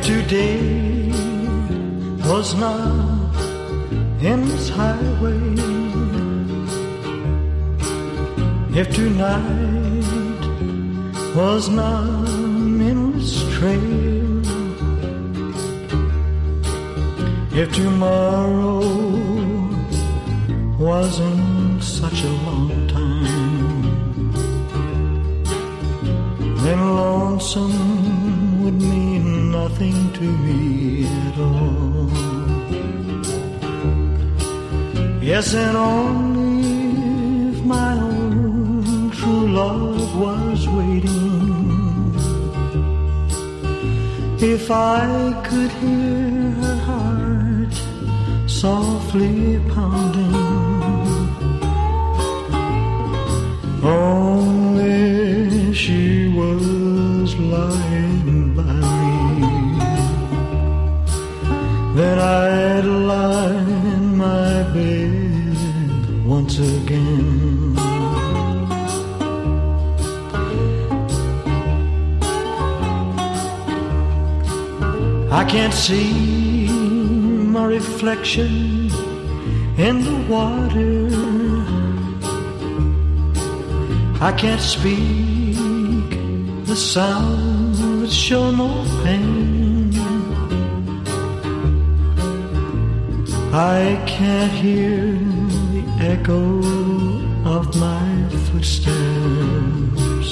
today was not in this highway, if tonight was not in this trail, if tomorrow wasn't such a long time, then lonesome would mean nothing to me at all. Yes, and only if my own true love was waiting, if I could hear her heart softly pounding, only she was lying again. I can't see my reflection in the water. I can't speak the sounds that show no pain. I can't hear echo of my footsteps.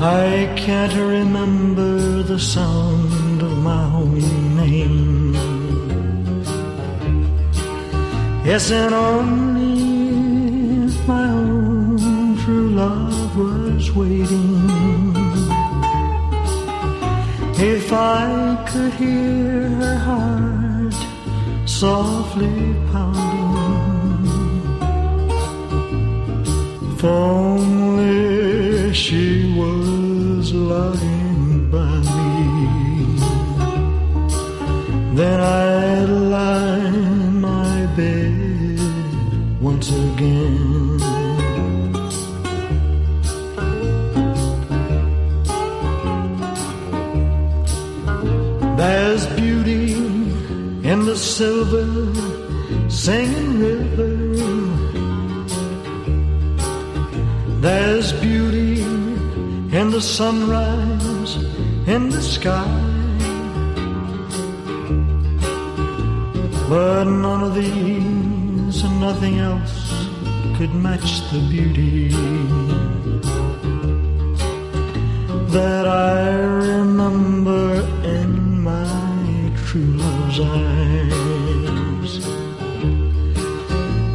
I can't remember the sound of my own name. Yes, and only if my own true love was waiting. If I could hear her heart softly pounding, if only she was lying by me, then I'd lie in my bed once again. There's beauty in the silver singing river. There's beauty in the sunrise in the sky. But none of these and nothing else could match the beauty that I remember in my true love's eyes.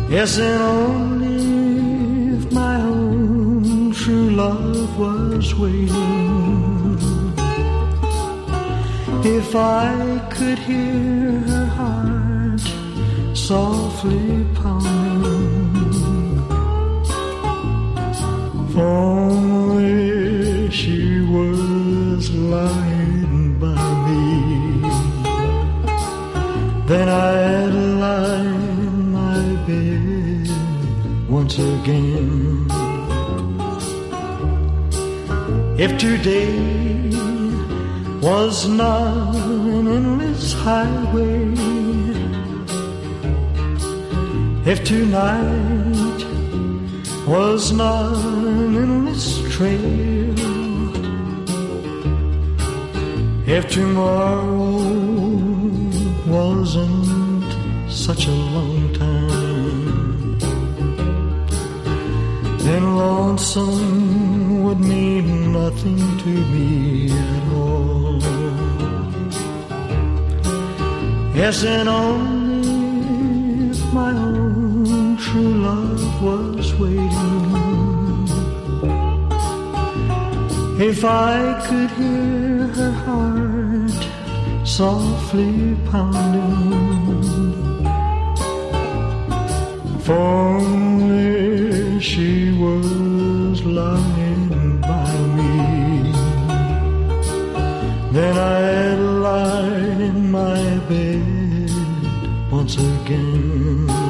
Yes, and only love was waiting. If I could hear her heart softly pounding, if only she was lying by me, then I'd lie in my bed once again. If today was not an endless highway, if tonight was not an endless trail, if tomorrow wasn't such a long time, then lonesome would mean nothing to me at all. Yes, and only if my own true love was waiting. If I could hear her heart softly pounding, if only she was lying then I'd lie in my bed once again.